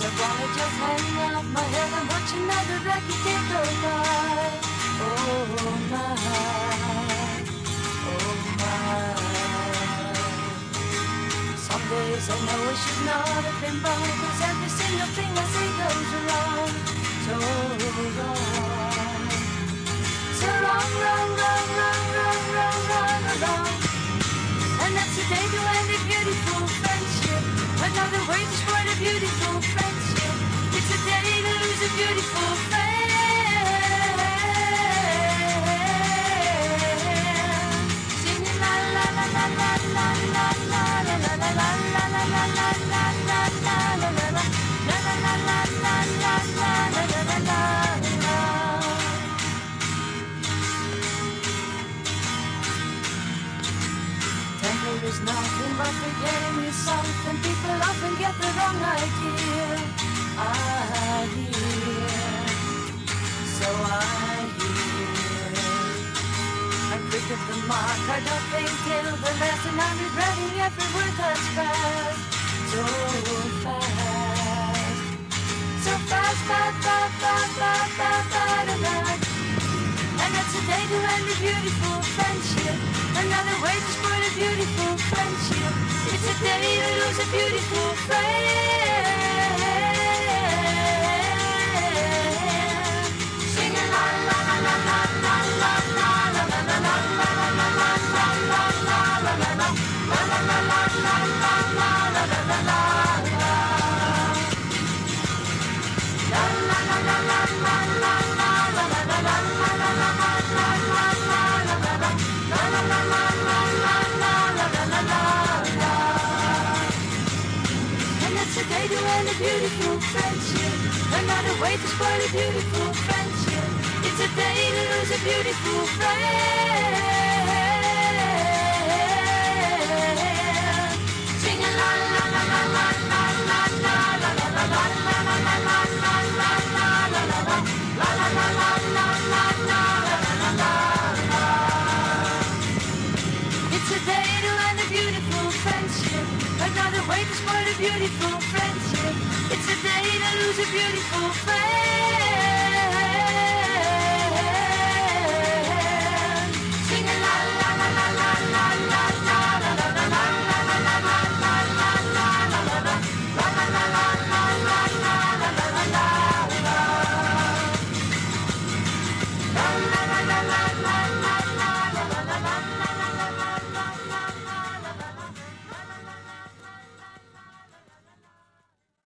So wanna just hang up my head and watch another record day go by. Oh my, oh my. Some days I know I should not have been born, cause every single thing I say goes wrong, so wrong. So wrong, wrong, wrong, wrong, wrong, wrong, wrong, wrong. And that's the day to is nothing but forgetting you something. People often get the wrong idea. I At the mark, I don't think till the last, and I'm regretting every word that's fast. So fast, so fast, fast, fast, fast, fast, fast, fast, fast. And that's a day to end a beautiful friendship. Another way to spoil a beautiful friendship. It's a day to lose a beautiful friend. A beautiful friendship. Another way to spoil a beautiful friendship. It's a day to lose a beautiful friend. To spoil a beautiful friendship. It's a day to lose a beautiful friend.